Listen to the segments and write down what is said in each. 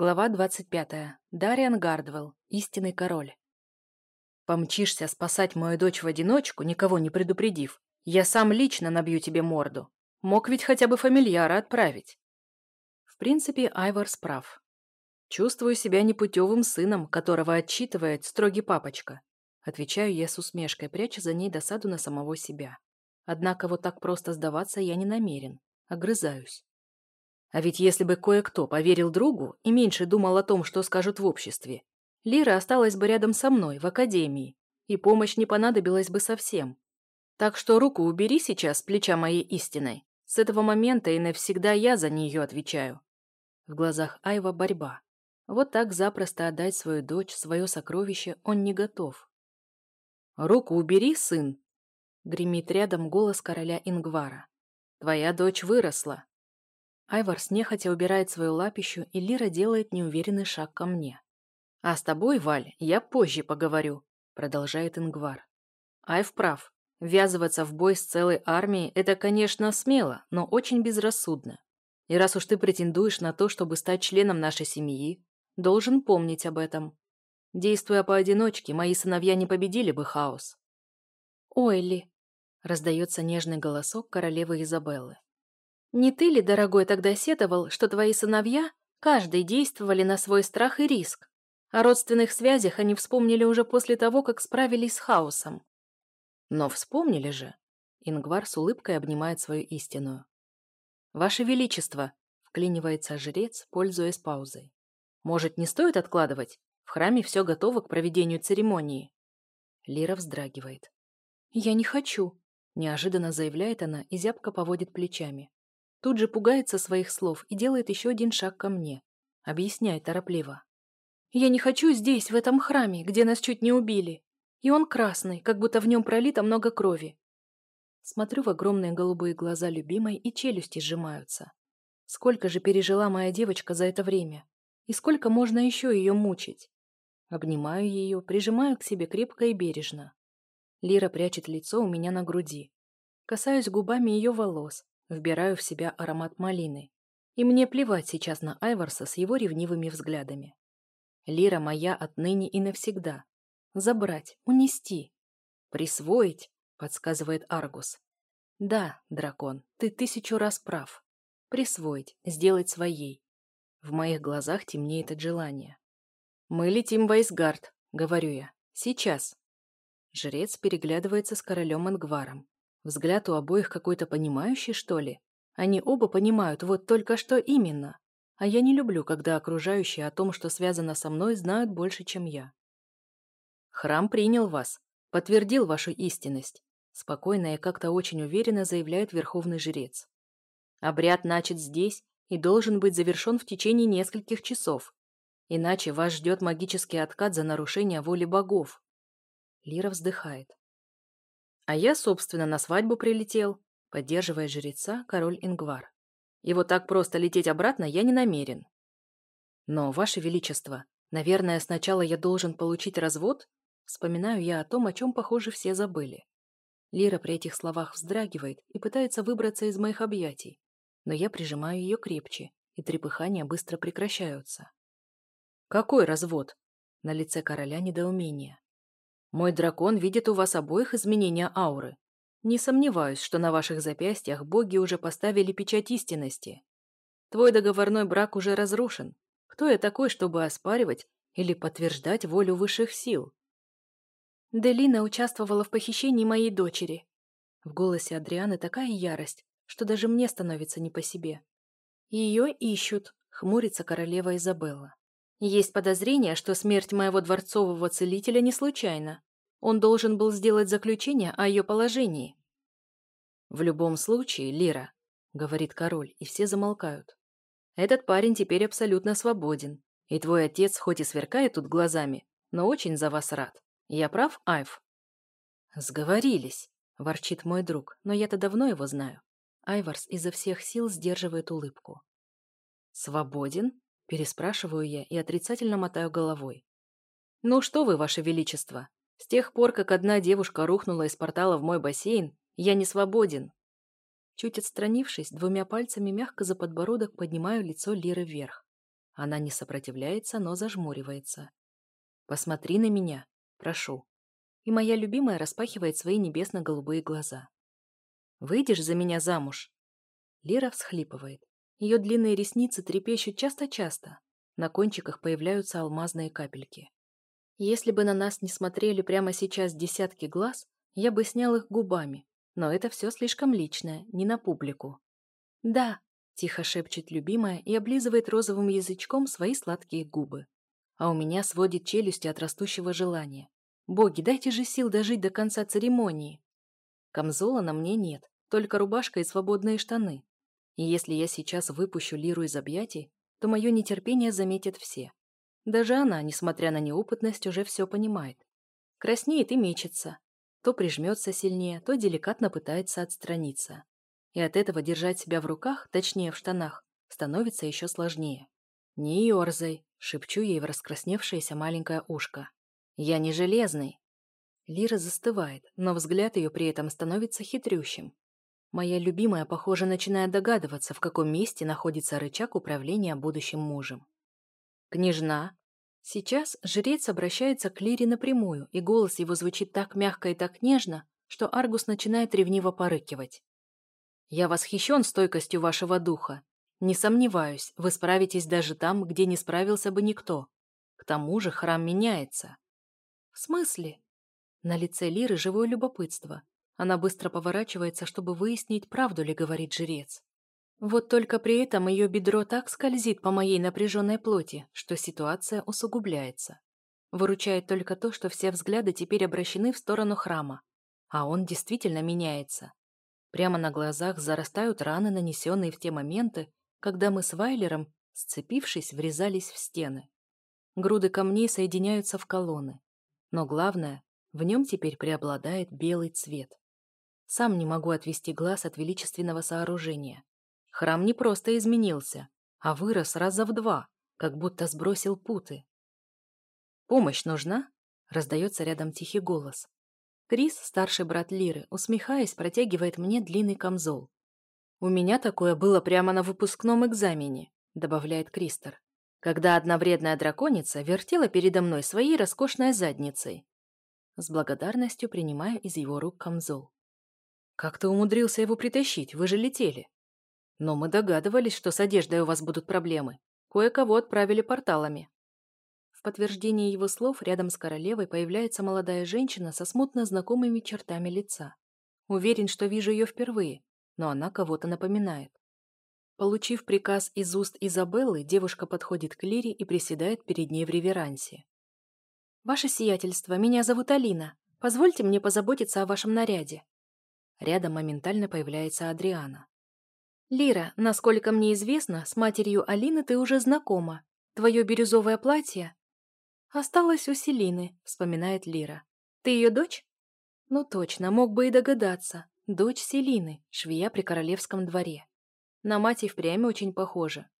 Глава 25. Дариан Гардвелл. Истинный король. Помчишься спасать мою дочь в одиночку, никого не предупредив. Я сам лично набью тебе морду. Мог ведь хотя бы фамильяра отправить. В принципе, Айварс прав. Чувствую себя непутевым сыном, которого отчитывает строгий папочка. Отвечаю я с усмешкой, пряча за ней досаду на самого себя. Однако вот так просто сдаваться я не намерен. Огрызаюсь. А ведь если бы кое-кто поверил другу и меньше думал о том, что скажут в обществе, Лира осталась бы рядом со мной в академии, и помощь не понадобилась бы совсем. Так что руку убери сейчас с плеча моей истиной. С этого момента и навсегда я за нее отвечаю. В глазах Айва борьба. Вот так запросто отдать свою дочь, свое сокровище он не готов. «Руку убери, сын!» — гремит рядом голос короля Ингвара. «Твоя дочь выросла, Айварс нехотя убирает свою лапищу, и Лира делает неуверенный шаг ко мне. «А с тобой, Валь, я позже поговорю», — продолжает Ингвар. Айв прав. Ввязываться в бой с целой армией – это, конечно, смело, но очень безрассудно. И раз уж ты претендуешь на то, чтобы стать членом нашей семьи, должен помнить об этом. Действуя поодиночке, мои сыновья не победили бы хаос. «Ойли!» – раздается нежный голосок королевы Изабеллы. Не ты ли, дорогой, тогда сетовал, что твои сыновья, каждый действовали на свой страх и риск? О родственных связях они вспомнили уже после того, как справились с хаосом. Но вспомнили же. Ингвар с улыбкой обнимает свою истинную. «Ваше Величество!» — вклинивается жрец, пользуясь паузой. «Может, не стоит откладывать? В храме все готово к проведению церемонии». Лира вздрагивает. «Я не хочу», — неожиданно заявляет она и зябко поводит плечами. Тут же пугается своих слов и делает еще один шаг ко мне. Объясняет торопливо. «Я не хочу здесь, в этом храме, где нас чуть не убили. И он красный, как будто в нем пролито много крови». Смотрю в огромные голубые глаза любимой, и челюсти сжимаются. Сколько же пережила моя девочка за это время? И сколько можно еще ее мучить? Обнимаю ее, прижимаю к себе крепко и бережно. Лира прячет лицо у меня на груди. Касаюсь губами ее волос, Вбираю в себя аромат малины. И мне плевать сейчас на Айварса с его ревнивыми взглядами. Лира моя отныне и навсегда. Забрать, унести. Присвоить, подсказывает Аргус. Да, дракон, ты тысячу раз прав. Присвоить, сделать своей. В моих глазах темнеет от желания. «Мы летим в Айсгард», — говорю я. «Сейчас». Жрец переглядывается с королем Ингваром. Взгляд у обоих какой-то понимающий, что ли? Они оба понимают, вот только что именно. А я не люблю, когда окружающие о том, что связано со мной, знают больше, чем я. Храм принял вас, подтвердил вашу истинность. Спокойно и как-то очень уверенно заявляет верховный жрец. Обряд начат здесь и должен быть завершен в течение нескольких часов. Иначе вас ждет магический откат за нарушение воли богов. Лира вздыхает. А я, собственно, на свадьбу прилетел, поддерживая жреца, король Ингвар. И вот так просто лететь обратно я не намерен. Но, Ваше Величество, наверное, сначала я должен получить развод? Вспоминаю я о том, о чем, похоже, все забыли. Лира при этих словах вздрагивает и пытается выбраться из моих объятий, но я прижимаю ее крепче, и трепыхания быстро прекращаются. «Какой развод?» На лице короля недоумение. Мой дракон видит у вас обоих изменения ауры. Не сомневаюсь, что на ваших запястьях боги уже поставили печать истинности. Твой договорной брак уже разрушен. Кто я такой, чтобы оспаривать или подтверждать волю высших сил? Делина участвовала в похищении моей дочери. В голосе Адрианы такая ярость, что даже мне становится не по себе. Ее ищут, хмурится королева Изабелла. Есть подозрение, что смерть моего дворцового целителя не случайна. Он должен был сделать заключение о ее положении. «В любом случае, Лира», — говорит король, и все замолкают. «Этот парень теперь абсолютно свободен, и твой отец хоть и сверкает тут глазами, но очень за вас рад. Я прав, Айв?» «Сговорились», — ворчит мой друг, но я-то давно его знаю. Айварс изо всех сил сдерживает улыбку. «Свободен?» Переспрашиваю я и отрицательно мотаю головой. «Ну что вы, ваше величество, с тех пор, как одна девушка рухнула из портала в мой бассейн, я не свободен». Чуть отстранившись, двумя пальцами мягко за подбородок поднимаю лицо Лиры вверх. Она не сопротивляется, но зажмуривается. «Посмотри на меня, прошу». И моя любимая распахивает свои небесно-голубые глаза. «Выйдешь за меня замуж?» Лира всхлипывает. Ее длинные ресницы трепещут часто-часто. На кончиках появляются алмазные капельки. Если бы на нас не смотрели прямо сейчас десятки глаз, я бы снял их губами. Но это все слишком личное, не на публику. «Да», — тихо шепчет любимая и облизывает розовым язычком свои сладкие губы. А у меня сводит челюсти от растущего желания. Боги, дайте же сил дожить до конца церемонии. Камзола на мне нет, только рубашка и свободные штаны. И если я сейчас выпущу Лиру из объятий, то мое нетерпение заметят все. Даже она, несмотря на неопытность, уже все понимает. Краснеет и мечется. То прижмется сильнее, то деликатно пытается отстраниться. И от этого держать себя в руках, точнее в штанах, становится еще сложнее. «Не ерзай», — шепчу ей в раскрасневшееся маленькое ушко. «Я не железный». Лира застывает, но взгляд ее при этом становится хитрющим. Моя любимая, похоже, начинает догадываться, в каком месте находится рычаг управления будущим мужем. «Княжна!» Сейчас жрец обращается к Лире напрямую, и голос его звучит так мягко и так нежно, что Аргус начинает ревниво порыкивать. «Я восхищен стойкостью вашего духа. Не сомневаюсь, вы справитесь даже там, где не справился бы никто. К тому же храм меняется». «В смысле?» На лице Лиры живое любопытство, она быстро поворачивается, чтобы выяснить, правду ли говорит жрец. Вот только при этом ее бедро так скользит по моей напряженной плоти, что ситуация усугубляется. Выручает только то, что все взгляды теперь обращены в сторону храма. А он действительно меняется. Прямо на глазах зарастают раны, нанесенные в те моменты, когда мы с Вайлером, сцепившись, врезались в стены. Груды камней соединяются в колонны. Но главное, в нем теперь преобладает белый цвет. Сам не могу отвести глаз от величественного сооружения. Храм не просто изменился, а вырос раза в два, как будто сбросил путы. «Помощь нужна?» — раздается рядом тихий голос. Крис, старший брат Лиры, усмехаясь, протягивает мне длинный камзол. «У меня такое было прямо на выпускном экзамене», — добавляет Кристер, когда одна вредная драконица вертела передо мной своей роскошной задницей. С благодарностью принимаю из его рук камзол. «Как ты умудрился его притащить? Вы же летели». «Но мы догадывались, что с одеждой у вас будут проблемы. Кое-кого отправили порталами». В подтверждение его слов рядом с королевой появляется молодая женщина со смутно знакомыми чертами лица. Уверен, что вижу ее впервые, но она кого-то напоминает. Получив приказ из уст Изабеллы, девушка подходит к Лире и приседает перед ней в реверансе. «Ваше сиятельство, меня зовут Алина. Позвольте мне позаботиться о вашем наряде». Рядом моментально появляется Адриана. «Лира, насколько мне известно, с матерью Алины ты уже знакома. Твое бирюзовое платье...» «Осталось у Селины», — вспоминает Лира. «Ты ее дочь?» «Ну точно, мог бы и догадаться. Дочь Селины, швея при королевском дворе. На мать и впрямь очень похожа».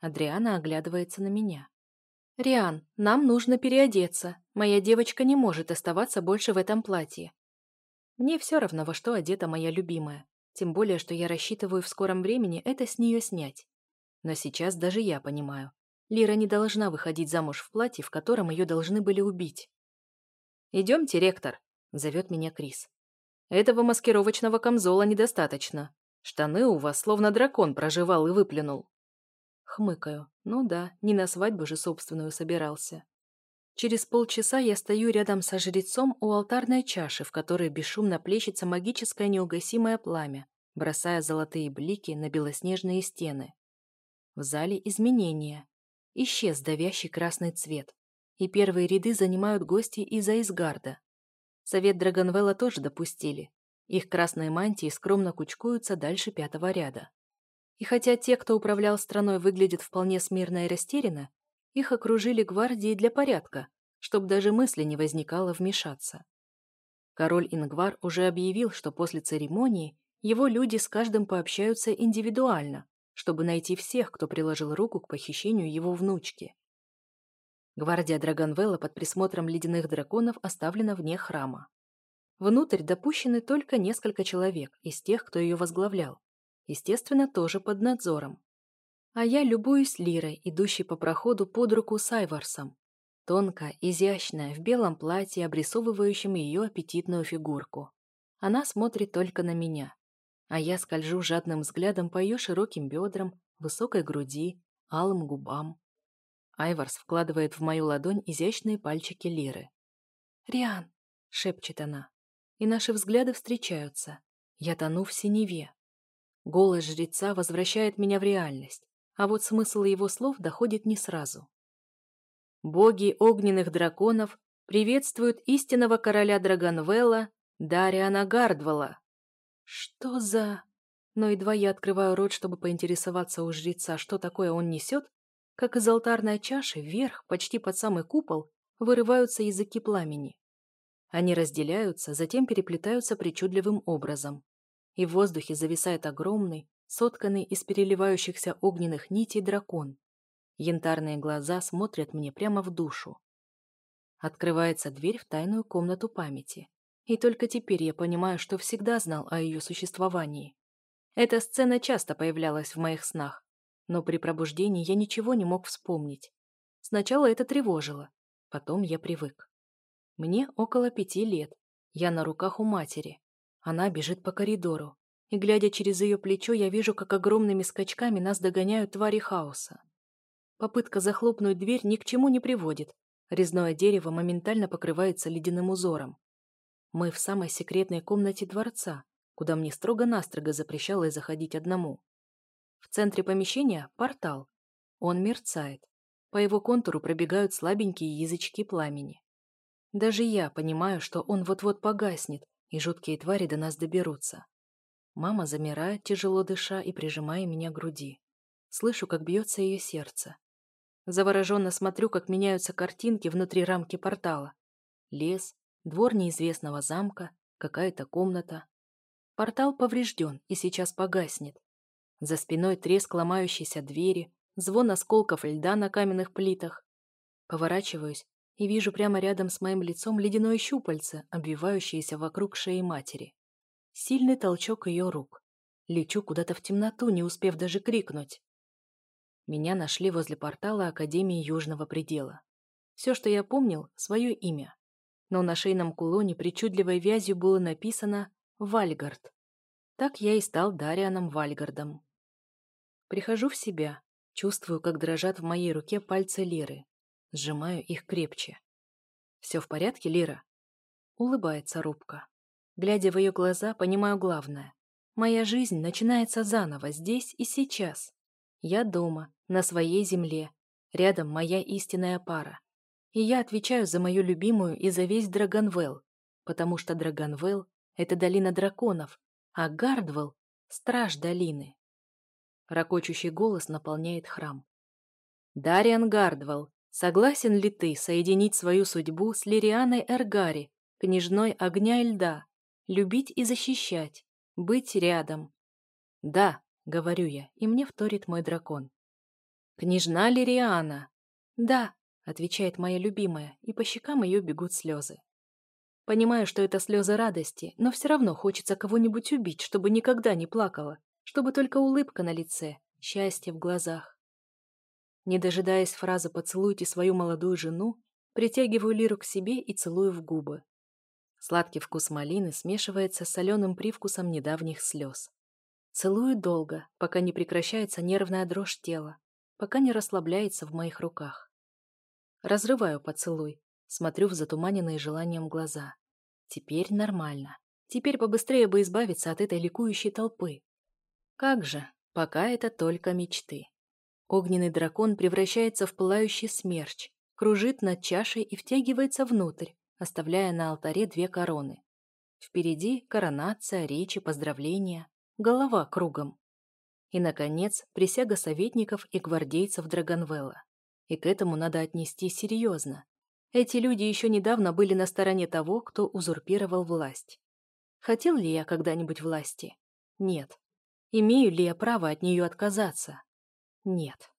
Адриана оглядывается на меня. «Риан, нам нужно переодеться. Моя девочка не может оставаться больше в этом платье. Мне все равно, во что одета моя любимая. Тем более, что я рассчитываю в скором времени это с нее снять. Но сейчас даже я понимаю. Лира не должна выходить замуж в платье, в котором ее должны были убить. «Идемте, ректор», — зовет меня Крис. «Этого маскировочного камзола недостаточно. Штаны у вас словно дракон проживал и выплюнул». Хмыкаю. Ну да, не на свадьбу же собственную собирался. Через полчаса я стою рядом со жрецом у алтарной чаши, в которой бесшумно плещется магическое неугасимое пламя, бросая золотые блики на белоснежные стены. В зале изменения. Исчез давящий красный цвет, и первые ряды занимают гости из Айсгарда. Совет Драгонвелла тоже допустили. Их красные мантии скромно кучкуются дальше пятого ряда. И хотя те, кто управлял страной, выглядят вполне смирно и растерянно, их окружили гвардии для порядка, чтобы даже мысли не возникало вмешаться. Король Ингвар уже объявил, что после церемонии его люди с каждым пообщаются индивидуально, чтобы найти всех, кто приложил руку к похищению его внучки. Гвардия Драгонвелла под присмотром ледяных драконов оставлена вне храма. Внутрь допущены только несколько человек из тех, кто ее возглавлял. Естественно, тоже под надзором. А я любуюсь Лирой, идущей по проходу под руку с Айварсом. Тонкая, изящная, в белом платье, обрисовывающем ее аппетитную фигурку. Она смотрит только на меня. А я скольжу жадным взглядом по ее широким бедрам, высокой груди, алым губам. Айварс вкладывает в мою ладонь изящные пальчики Лиры. «Риан!» — шепчет она. И наши взгляды встречаются. Я тону в синеве. Голос жреца возвращает меня в реальность, а вот смысл его слов доходит не сразу. Боги огненных драконов приветствуют истинного короля Драгонвелла Дариана Гардвелла. Что за... Но едва я открываю рот, чтобы поинтересоваться у жреца, что такое он несет, как из алтарной чаши вверх, почти под самый купол, вырываются языки пламени. Они разделяются, затем переплетаются причудливым образом. И в воздухе зависает огромный, сотканный из переливающихся огненных нитей дракон. Янтарные глаза смотрят мне прямо в душу. Открывается дверь в тайную комнату памяти. И только теперь я понимаю, что всегда знал о ее существовании. Эта сцена часто появлялась в моих снах, но при пробуждении я ничего не мог вспомнить. Сначала это тревожило, потом я привык. Мне около пяти лет, я на руках у матери. Она бежит по коридору, и, глядя через ее плечо, я вижу, как огромными скачками нас догоняют твари хаоса. Попытка захлопнуть дверь ни к чему не приводит. Резное дерево моментально покрывается ледяным узором. Мы в самой секретной комнате дворца, куда мне строго-настрого запрещалось заходить одному. В центре помещения – портал. Он мерцает. По его контуру пробегают слабенькие язычки пламени. Даже я понимаю, что он вот-вот погаснет, и жуткие твари до нас доберутся. Мама замирает, тяжело дыша и прижимая меня к груди. Слышу, как бьется ее сердце. Завороженно смотрю, как меняются картинки внутри рамки портала. Лес, двор неизвестного замка, какая-то комната. Портал поврежден и сейчас погаснет. За спиной треск ломающейся двери, звон осколков льда на каменных плитах. Поворачиваюсь и вижу прямо рядом с моим лицом ледяное щупальце, обвивающееся вокруг шеи матери. Сильный толчок ее рук. Лечу куда-то в темноту, не успев даже крикнуть. Меня нашли возле портала Академии Южного Предела. Все, что я помнил, свое имя. Но на шейном кулоне причудливой вязью было написано «Вальгард». Так я и стал Дарианом Вальгардом. Прихожу в себя, чувствую, как дрожат в моей руке пальцы Лиры. Сжимаю их крепче. «Все в порядке, Лира?» Улыбается рубка. Глядя в ее глаза, понимаю главное. Моя жизнь начинается заново, здесь и сейчас. Я дома, на своей земле. Рядом моя истинная пара. И я отвечаю за мою любимую и за весь Драгонвелл, потому что Драгонвелл — это долина драконов, а Гардвелл — страж долины. Рокочущий голос наполняет храм. «Дариан Гардвелл, согласен ли ты соединить свою судьбу с Лирианой Эргари, княжной огня и льда, любить и защищать, быть рядом?» «Да», — говорю я, и мне вторит мой дракон. «Княжна Лириана!» «Да», — отвечает моя любимая, и по щекам ее бегут слезы. Понимаю, что это слезы радости, но все равно хочется кого-нибудь убить, чтобы никогда не плакала чтобы только улыбка на лице, счастье в глазах. Не дожидаясь фразы «поцелуйте свою молодую жену», притягиваю Лиру к себе и целую в губы. Сладкий вкус малины смешивается с соленым привкусом недавних слез. Целую долго, пока не прекращается нервная дрожь тела, пока не расслабляется в моих руках. Разрываю поцелуй, смотрю в затуманенные желанием глаза. Теперь нормально. Теперь побыстрее бы избавиться от этой ликующей толпы. Как же, пока это только мечты. Огненный дракон превращается в пылающий смерч, кружит над чашей и втягивается внутрь, оставляя на алтаре две короны. Впереди коронация, речи, поздравления, голова кругом. И, наконец, присяга советников и гвардейцев Драгонвелла. И к этому надо отнести серьезно. Эти люди еще недавно были на стороне того, кто узурпировал власть. Хотел ли я когда-нибудь власти? Нет. Имею ли я право от нее отказаться? Нет.